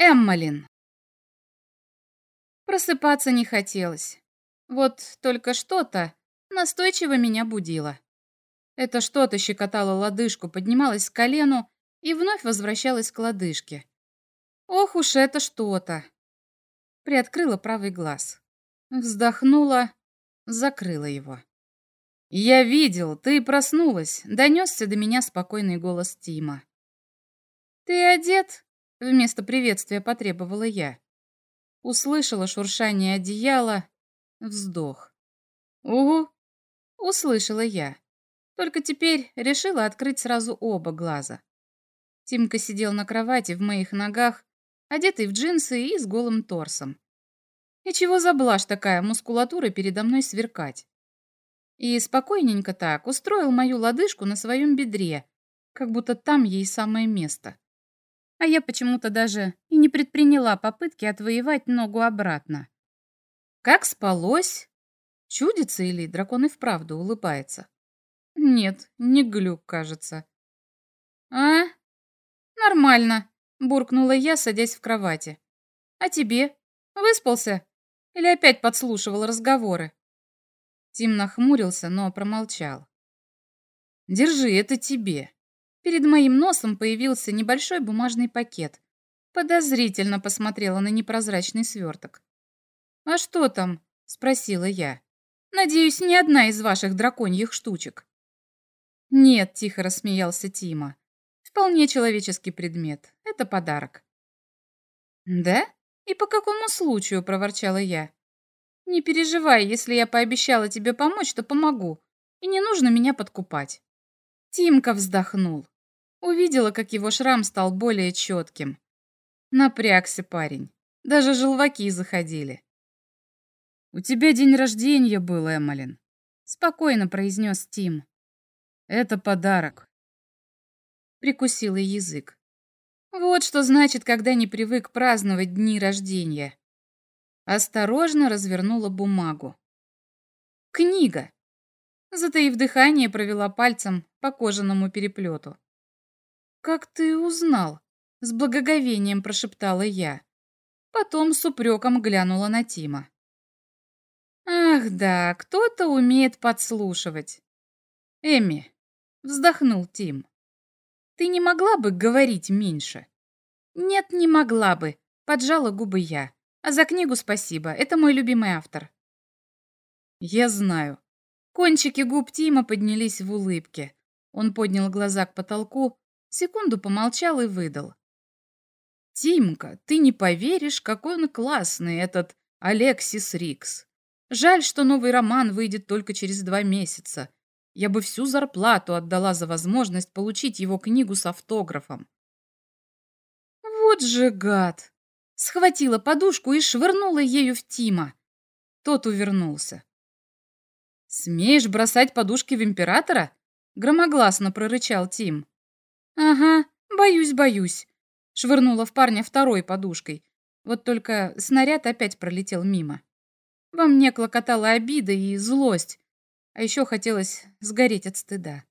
Эммалин. Просыпаться не хотелось. Вот только что-то настойчиво меня будило. Это что-то щекотало лодыжку, поднималось к колену и вновь возвращалось к лодыжке. Ох уж это что-то. Приоткрыла правый глаз. Вздохнула, закрыла его. «Я видел, ты проснулась», — донесся до меня спокойный голос Тима. «Ты одет?» — вместо приветствия потребовала я. Услышала шуршание одеяла, вздох. «Угу», — услышала я. Только теперь решила открыть сразу оба глаза. Тимка сидел на кровати в моих ногах, одетый в джинсы и с голым торсом. И чего за такая мускулатура передо мной сверкать? И спокойненько так устроил мою лодыжку на своем бедре, как будто там ей самое место. А я почему-то даже и не предприняла попытки отвоевать ногу обратно. Как спалось? Чудится или дракон и вправду улыбается? Нет, не глюк, кажется. А? Нормально, буркнула я, садясь в кровати. А тебе? Выспался? Или опять подслушивал разговоры? Тим нахмурился, но промолчал. «Держи, это тебе». Перед моим носом появился небольшой бумажный пакет. Подозрительно посмотрела на непрозрачный сверток. «А что там?» — спросила я. «Надеюсь, не одна из ваших драконьих штучек». «Нет», — тихо рассмеялся Тима. «Вполне человеческий предмет. Это подарок». «Да? И по какому случаю?» — проворчала я. Не переживай, если я пообещала тебе помочь, то помогу. И не нужно меня подкупать. Тимка вздохнул. Увидела, как его шрам стал более четким. Напрягся парень. Даже желваки заходили. «У тебя день рождения был, Эммалин», — спокойно произнес Тим. «Это подарок». Прикусила язык. Вот что значит, когда не привык праздновать дни рождения. Осторожно развернула бумагу. Книга. Затаив дыхание, провела пальцем по кожаному переплету. «Как ты узнал?» — с благоговением прошептала я. Потом с упреком глянула на Тима. «Ах да, кто-то умеет подслушивать». «Эми», — вздохнул Тим, — «ты не могла бы говорить меньше?» «Нет, не могла бы», — поджала губы я. А за книгу спасибо, это мой любимый автор. Я знаю. Кончики губ Тима поднялись в улыбке. Он поднял глаза к потолку, секунду помолчал и выдал. «Тимка, ты не поверишь, какой он классный, этот Алексис Рикс. Жаль, что новый роман выйдет только через два месяца. Я бы всю зарплату отдала за возможность получить его книгу с автографом». «Вот же гад!» схватила подушку и швырнула ею в Тима. Тот увернулся. «Смеешь бросать подушки в императора?» — громогласно прорычал Тим. «Ага, боюсь, боюсь», — швырнула в парня второй подушкой. Вот только снаряд опять пролетел мимо. Во мне клокотала обида и злость, а еще хотелось сгореть от стыда.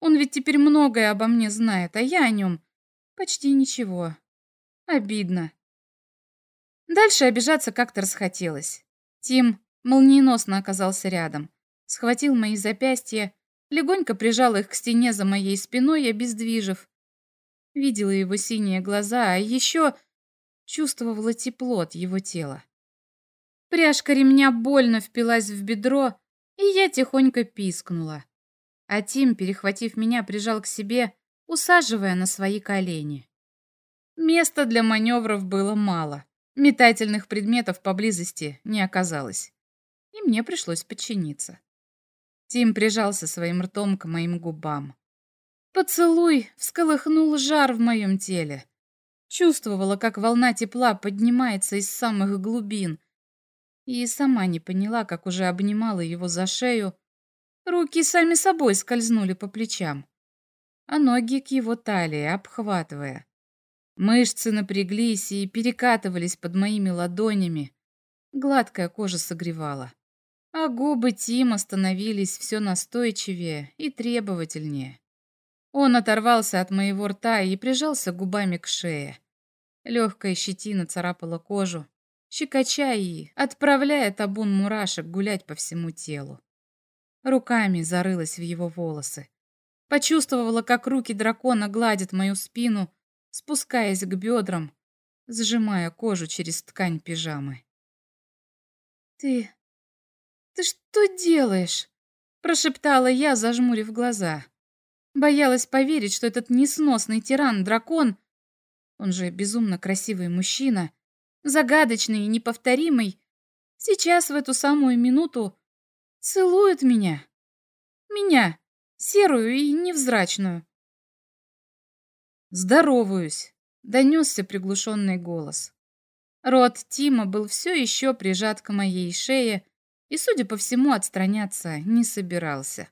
Он ведь теперь многое обо мне знает, а я о нем почти ничего. Обидно. Дальше обижаться как-то расхотелось. Тим молниеносно оказался рядом, схватил мои запястья, легонько прижал их к стене за моей спиной, обездвижив. Видела его синие глаза, а еще чувствовала тепло от его тела. Пряжка ремня больно впилась в бедро, и я тихонько пискнула. А Тим, перехватив меня, прижал к себе, усаживая на свои колени. Места для маневров было мало. Метательных предметов поблизости не оказалось, и мне пришлось подчиниться. Тим прижался своим ртом к моим губам. Поцелуй всколыхнул жар в моем теле. Чувствовала, как волна тепла поднимается из самых глубин, и сама не поняла, как уже обнимала его за шею. Руки сами собой скользнули по плечам, а ноги к его талии, обхватывая. Мышцы напряглись и перекатывались под моими ладонями. Гладкая кожа согревала. А губы Тима становились все настойчивее и требовательнее. Он оторвался от моего рта и прижался губами к шее. Легкая щетина царапала кожу, щекоча и отправляя табун мурашек гулять по всему телу. Руками зарылась в его волосы. Почувствовала, как руки дракона гладят мою спину, спускаясь к бедрам, сжимая кожу через ткань пижамы. «Ты... ты что делаешь?» — прошептала я, зажмурив глаза. Боялась поверить, что этот несносный тиран-дракон, он же безумно красивый мужчина, загадочный и неповторимый, сейчас в эту самую минуту целует меня. Меня, серую и невзрачную. «Здороваюсь!» — донесся приглушенный голос. Рот Тима был все еще прижат к моей шее и, судя по всему, отстраняться не собирался.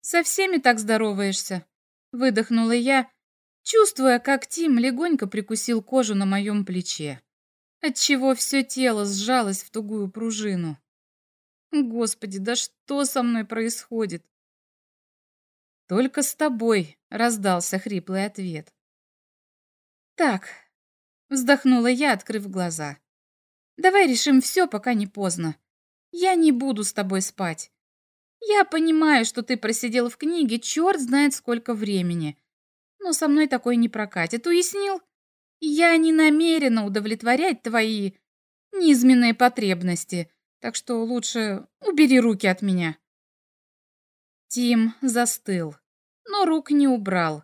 «Со всеми так здороваешься?» — выдохнула я, чувствуя, как Тим легонько прикусил кожу на моем плече, отчего все тело сжалось в тугую пружину. Господи, да что со мной происходит? Только с тобой, раздался хриплый ответ. Так, вздохнула я, открыв глаза. Давай решим все, пока не поздно. Я не буду с тобой спать. Я понимаю, что ты просидел в книге черт знает сколько времени. Но со мной такое не прокатит, уяснил? Я не намерена удовлетворять твои низменные потребности, так что лучше убери руки от меня. Тим застыл, но рук не убрал.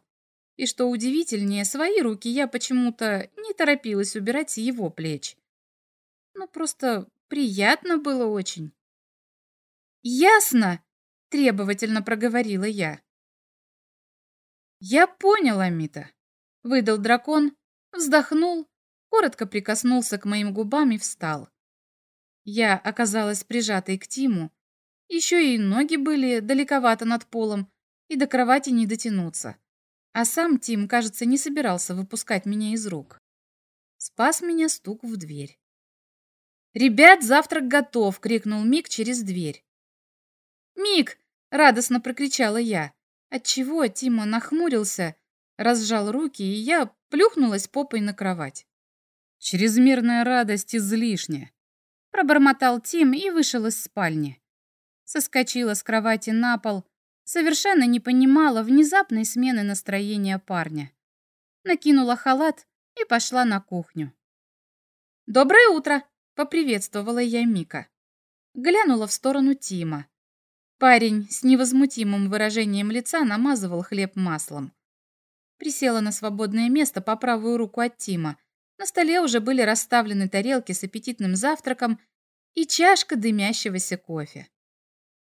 И что удивительнее, свои руки я почему-то не торопилась убирать с его плеч. Ну, просто приятно было очень. «Ясно!» — требовательно проговорила я. «Я понял, Амита», — выдал дракон, вздохнул, коротко прикоснулся к моим губам и встал. Я оказалась прижатой к Тиму, еще и ноги были далековато над полом, и до кровати не дотянуться. А сам Тим, кажется, не собирался выпускать меня из рук. Спас меня стук в дверь. «Ребят, завтрак готов!» — крикнул Мик через дверь. «Мик!» — радостно прокричала я отчего Тима нахмурился, разжал руки, и я плюхнулась попой на кровать. «Чрезмерная радость излишня», — пробормотал Тим и вышел из спальни. Соскочила с кровати на пол, совершенно не понимала внезапной смены настроения парня. Накинула халат и пошла на кухню. «Доброе утро!» — поприветствовала я Мика. Глянула в сторону Тима. Парень с невозмутимым выражением лица намазывал хлеб маслом. Присела на свободное место по правую руку от Тима. На столе уже были расставлены тарелки с аппетитным завтраком и чашка дымящегося кофе.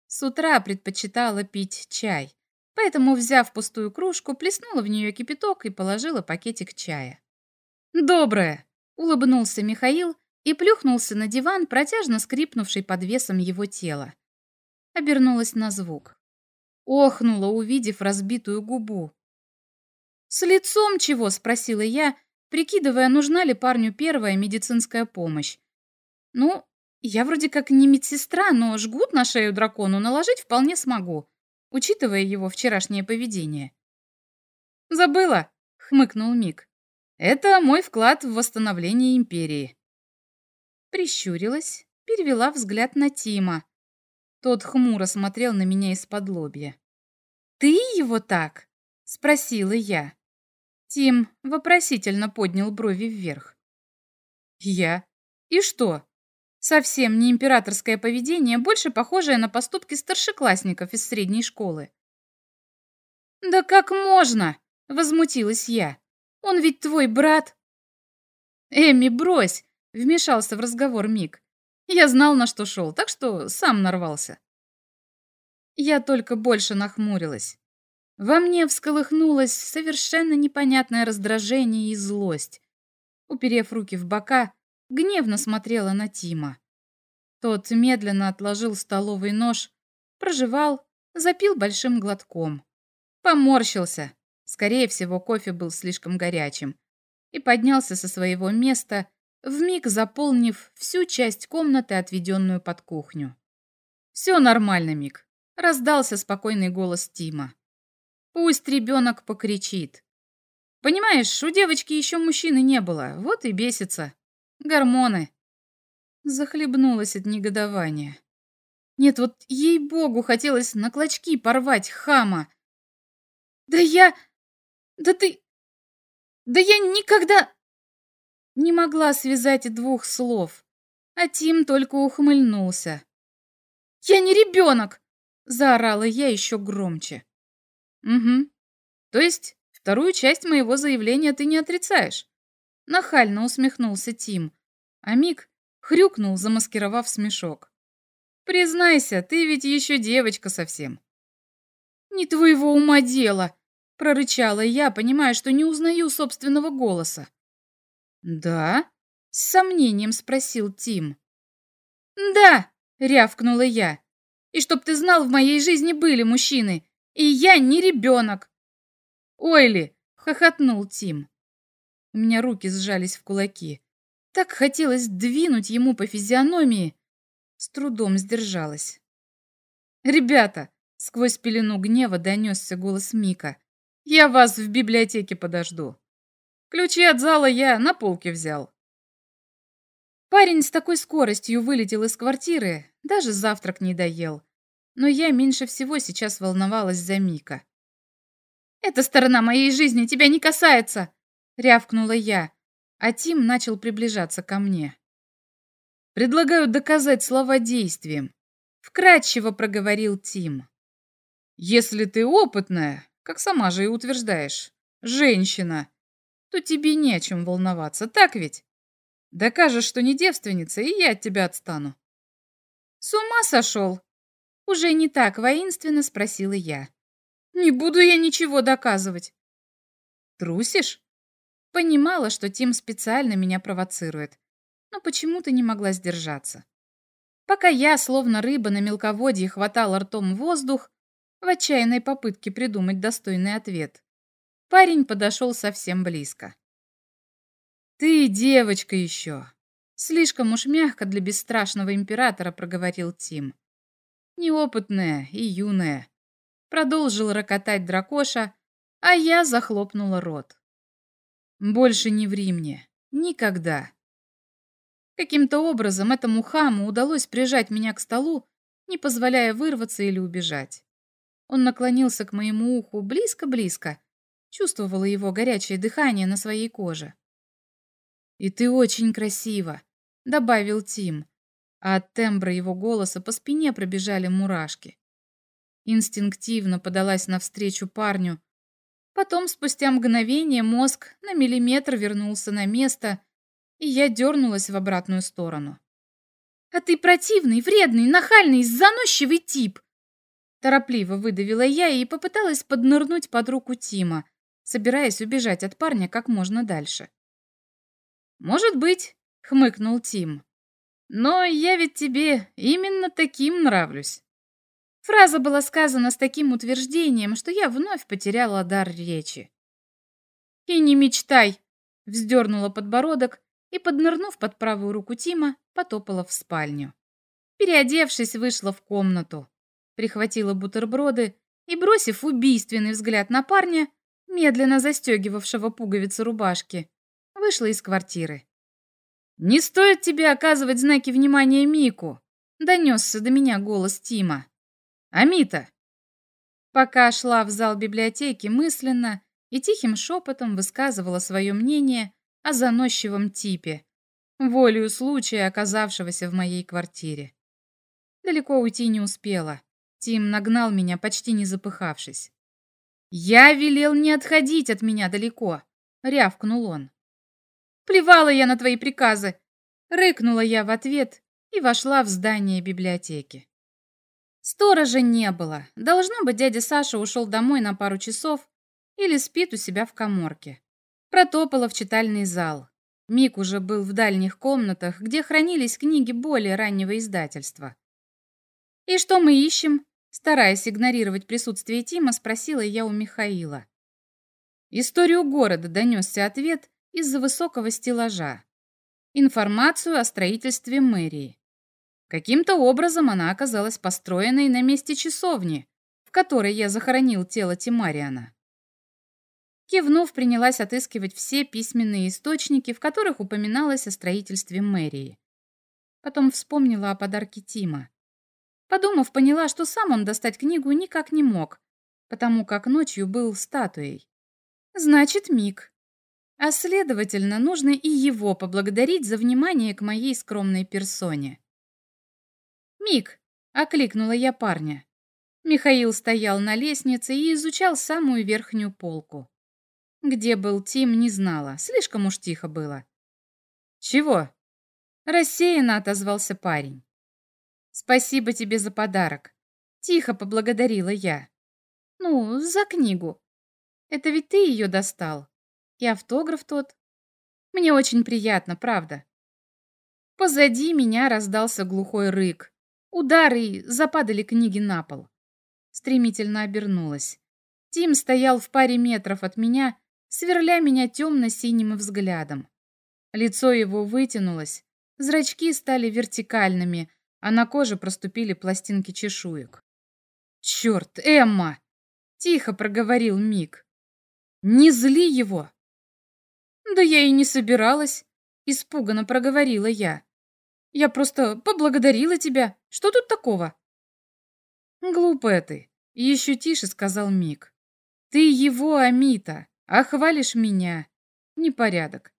С утра предпочитала пить чай, поэтому, взяв пустую кружку, плеснула в нее кипяток и положила пакетик чая. «Доброе!» — улыбнулся Михаил и плюхнулся на диван, протяжно скрипнувший под весом его тела обернулась на звук. Охнула, увидев разбитую губу. «С лицом чего?» — спросила я, прикидывая, нужна ли парню первая медицинская помощь. «Ну, я вроде как не медсестра, но жгут на шею дракону наложить вполне смогу, учитывая его вчерашнее поведение». «Забыла», — хмыкнул Мик. «Это мой вклад в восстановление империи». Прищурилась, перевела взгляд на Тима. Тот хмуро смотрел на меня из-под лобья. «Ты его так?» — спросила я. Тим вопросительно поднял брови вверх. «Я? И что? Совсем не императорское поведение, больше похожее на поступки старшеклассников из средней школы». «Да как можно?» — возмутилась я. «Он ведь твой брат». «Эми, брось!» — вмешался в разговор Мик. Я знал, на что шел, так что сам нарвался. Я только больше нахмурилась. Во мне всколыхнулось совершенно непонятное раздражение и злость. Уперев руки в бока, гневно смотрела на Тима. Тот медленно отложил столовый нож, прожевал, запил большим глотком. Поморщился. Скорее всего, кофе был слишком горячим. И поднялся со своего места, вмиг заполнив всю часть комнаты, отведенную под кухню. «Все нормально, Мик», — раздался спокойный голос Тима. «Пусть ребенок покричит. Понимаешь, у девочки еще мужчины не было, вот и бесится. Гормоны. Захлебнулась от негодования. Нет, вот ей-богу хотелось на клочки порвать хама. Да я... Да ты... Да я никогда... Не могла связать двух слов, а Тим только ухмыльнулся. «Я не ребенок!» — заорала я еще громче. «Угу. То есть вторую часть моего заявления ты не отрицаешь?» Нахально усмехнулся Тим, а Мик хрюкнул, замаскировав смешок. «Признайся, ты ведь еще девочка совсем». «Не твоего ума дело!» — прорычала я, понимая, что не узнаю собственного голоса. «Да?» — с сомнением спросил Тим. «Да!» — рявкнула я. «И чтоб ты знал, в моей жизни были мужчины, и я не ребенок!» «Ойли!» — хохотнул Тим. У меня руки сжались в кулаки. Так хотелось двинуть ему по физиономии. С трудом сдержалась. «Ребята!» — сквозь пелену гнева донесся голос Мика. «Я вас в библиотеке подожду. Ключи от зала я на полке взял». Парень с такой скоростью вылетел из квартиры, даже завтрак не доел. Но я меньше всего сейчас волновалась за Мика. «Эта сторона моей жизни тебя не касается!» — рявкнула я, а Тим начал приближаться ко мне. «Предлагаю доказать слова действием», — вкратчиво проговорил Тим. «Если ты опытная, как сама же и утверждаешь, женщина, то тебе не о чем волноваться, так ведь? Докажешь, что не девственница, и я от тебя отстану». «С ума сошел?» Уже не так воинственно спросила я. «Не буду я ничего доказывать». «Трусишь?» Понимала, что Тим специально меня провоцирует, но почему-то не могла сдержаться. Пока я, словно рыба на мелководье, хватала ртом воздух, в отчаянной попытке придумать достойный ответ, парень подошел совсем близко. «Ты девочка еще!» Слишком уж мягко для бесстрашного императора проговорил Тим. Неопытная и юная. Продолжил рокотать дракоша, а я захлопнула рот. Больше не ври мне. Никогда. Каким-то образом этому хаму удалось прижать меня к столу, не позволяя вырваться или убежать. Он наклонился к моему уху близко-близко, чувствовала его горячее дыхание на своей коже. «И ты очень красива», — добавил Тим, а от тембра его голоса по спине пробежали мурашки. Инстинктивно подалась навстречу парню, Потом, спустя мгновение, мозг на миллиметр вернулся на место, и я дернулась в обратную сторону. «А ты противный, вредный, нахальный, заносчивый тип!» Торопливо выдавила я и попыталась поднырнуть под руку Тима, собираясь убежать от парня как можно дальше. «Может быть», — хмыкнул Тим. «Но я ведь тебе именно таким нравлюсь». Фраза была сказана с таким утверждением, что я вновь потеряла дар речи. «И не мечтай!» — вздернула подбородок и, поднырнув под правую руку Тима, потопала в спальню. Переодевшись, вышла в комнату, прихватила бутерброды и, бросив убийственный взгляд на парня, медленно застегивавшего пуговицы рубашки, вышла из квартиры. «Не стоит тебе оказывать знаки внимания Мику!» — донесся до меня голос Тима. Амита!» Пока шла в зал библиотеки мысленно и тихим шепотом высказывала свое мнение о заносчивом типе, волею случая, оказавшегося в моей квартире. Далеко уйти не успела. Тим нагнал меня, почти не запыхавшись. «Я велел не отходить от меня далеко», — рявкнул он. «Плевала я на твои приказы!» — рыкнула я в ответ и вошла в здание библиотеки. Сторожа не было. Должно быть, дядя Саша ушел домой на пару часов или спит у себя в коморке. Протопала в читальный зал. Мик уже был в дальних комнатах, где хранились книги более раннего издательства. «И что мы ищем?» Стараясь игнорировать присутствие Тима, спросила я у Михаила. Историю города донесся ответ из-за высокого стеллажа. Информацию о строительстве мэрии. Каким-то образом она оказалась построенной на месте часовни, в которой я захоронил тело Тимариана. Кивнув, принялась отыскивать все письменные источники, в которых упоминалось о строительстве мэрии. Потом вспомнила о подарке Тима. Подумав, поняла, что сам он достать книгу никак не мог, потому как ночью был статуей. Значит, Мик. А следовательно, нужно и его поблагодарить за внимание к моей скромной персоне. «Мик!» — окликнула я парня. Михаил стоял на лестнице и изучал самую верхнюю полку. Где был Тим, не знала, слишком уж тихо было. «Чего?» — рассеянно отозвался парень. «Спасибо тебе за подарок», — тихо поблагодарила я. «Ну, за книгу. Это ведь ты ее достал. И автограф тот. Мне очень приятно, правда». Позади меня раздался глухой рык. Удары и западали книги на пол. Стремительно обернулась. Тим стоял в паре метров от меня, сверля меня темно-синим взглядом. Лицо его вытянулось, зрачки стали вертикальными, а на коже проступили пластинки чешуек. «Черт, Эмма!» — тихо проговорил Мик. «Не зли его!» «Да я и не собиралась», — испуганно проговорила я. «Я просто поблагодарила тебя. Что тут такого?» «Глупая ты», — еще тише сказал Мик. «Ты его, Амита, а хвалишь меня. Непорядок.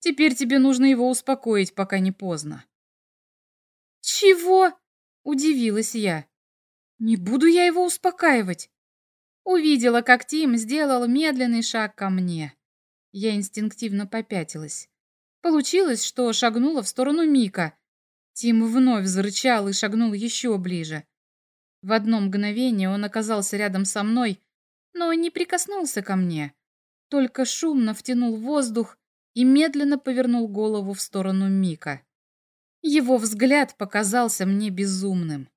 Теперь тебе нужно его успокоить, пока не поздно». «Чего?» — удивилась я. «Не буду я его успокаивать». Увидела, как Тим сделал медленный шаг ко мне. Я инстинктивно попятилась. Получилось, что шагнула в сторону Мика. Тим вновь зарычал и шагнул еще ближе. В одно мгновение он оказался рядом со мной, но не прикоснулся ко мне. Только шумно втянул воздух и медленно повернул голову в сторону Мика. Его взгляд показался мне безумным.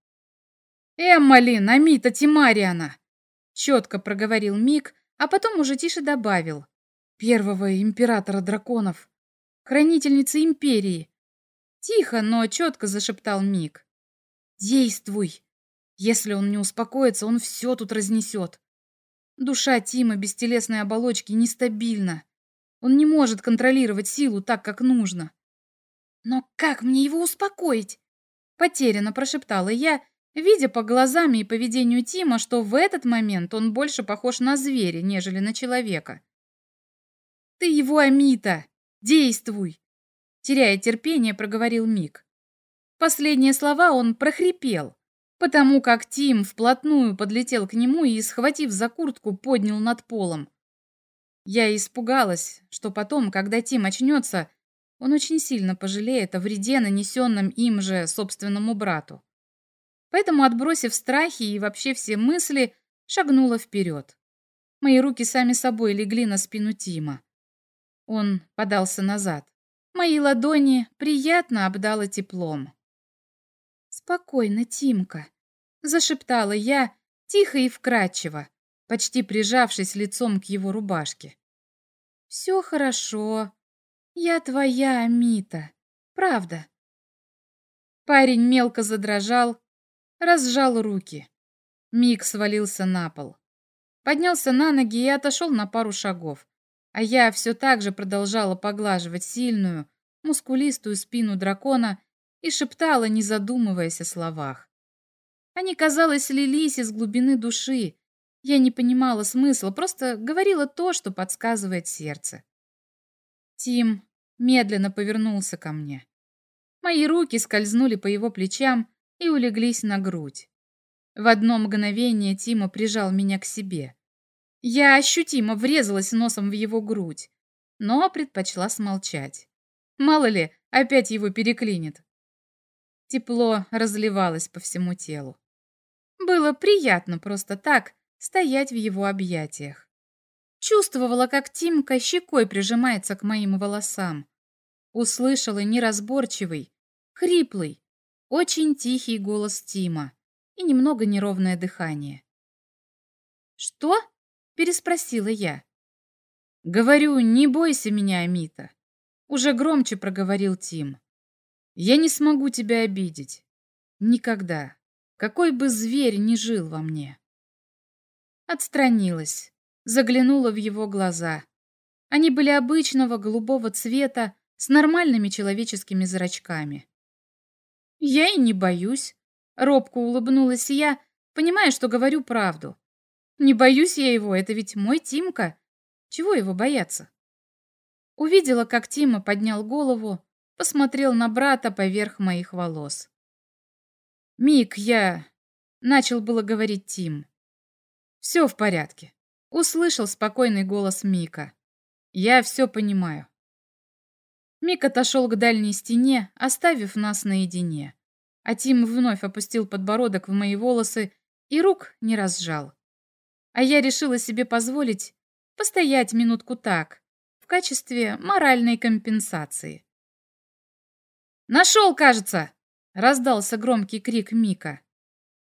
«Эммали, Намита Тимариана!» Четко проговорил Мик, а потом уже тише добавил. «Первого императора драконов, хранительницы империи». Тихо, но четко зашептал Мик. «Действуй! Если он не успокоится, он все тут разнесет. Душа Тима без телесной оболочки нестабильна. Он не может контролировать силу так, как нужно. «Но как мне его успокоить?» Потерянно прошептала я, видя по глазам и поведению Тима, что в этот момент он больше похож на зверя, нежели на человека. «Ты его, Амита! Действуй!» Теряя терпение, проговорил Мик. Последние слова он прохрипел, потому как Тим вплотную подлетел к нему и, схватив за куртку, поднял над полом. Я испугалась, что потом, когда Тим очнется, он очень сильно пожалеет о вреде, нанесенном им же собственному брату. Поэтому, отбросив страхи и вообще все мысли, шагнула вперед. Мои руки сами собой легли на спину Тима. Он подался назад. Мои ладони приятно обдало теплом. «Спокойно, Тимка», — зашептала я, тихо и вкрадчиво, почти прижавшись лицом к его рубашке. «Все хорошо. «Я твоя, Амита. Правда». Парень мелко задрожал, разжал руки. Миг свалился на пол. Поднялся на ноги и отошел на пару шагов, а я все так же продолжала поглаживать сильную, мускулистую спину дракона и шептала, не задумываясь о словах. Они, казалось, лились из глубины души. Я не понимала смысла, просто говорила то, что подсказывает сердце. Тим медленно повернулся ко мне. Мои руки скользнули по его плечам и улеглись на грудь. В одно мгновение Тима прижал меня к себе. Я ощутимо врезалась носом в его грудь, но предпочла смолчать. Мало ли, опять его переклинит. Тепло разливалось по всему телу. Было приятно просто так стоять в его объятиях. Чувствовала, как Тимка щекой прижимается к моим волосам. Услышала неразборчивый, хриплый, очень тихий голос Тима и немного неровное дыхание. «Что?» — переспросила я. «Говорю, не бойся меня, Амита», — уже громче проговорил Тим. «Я не смогу тебя обидеть. Никогда. Какой бы зверь ни жил во мне». Отстранилась заглянула в его глаза. Они были обычного голубого цвета с нормальными человеческими зрачками. «Я и не боюсь», — робко улыбнулась я, понимая, что говорю правду. «Не боюсь я его, это ведь мой Тимка. Чего его бояться?» Увидела, как Тима поднял голову, посмотрел на брата поверх моих волос. «Мик, я...» — начал было говорить Тим. «Все в порядке», — услышал спокойный голос Мика. «Я все понимаю». Мик отошел к дальней стене, оставив нас наедине. А Тим вновь опустил подбородок в мои волосы и рук не разжал. А я решила себе позволить постоять минутку так, в качестве моральной компенсации. «Нашел, кажется!» Раздался громкий крик Мика.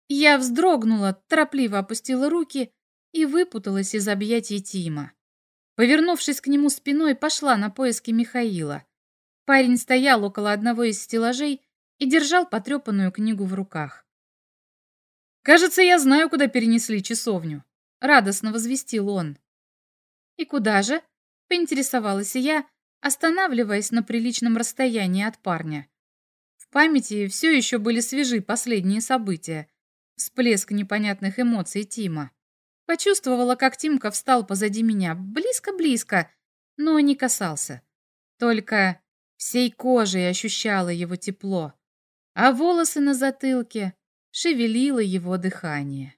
Я вздрогнула, торопливо опустила руки и выпуталась из объятий Тима. Повернувшись к нему спиной, пошла на поиски Михаила. Парень стоял около одного из стеллажей и держал потрепанную книгу в руках. «Кажется, я знаю, куда перенесли часовню», — радостно возвестил он. «И куда же?» — поинтересовалась я, останавливаясь на приличном расстоянии от парня памяти все еще были свежи последние события. Всплеск непонятных эмоций Тима. Почувствовала, как Тимка встал позади меня, близко-близко, но не касался. Только всей кожей ощущала его тепло, а волосы на затылке шевелило его дыхание.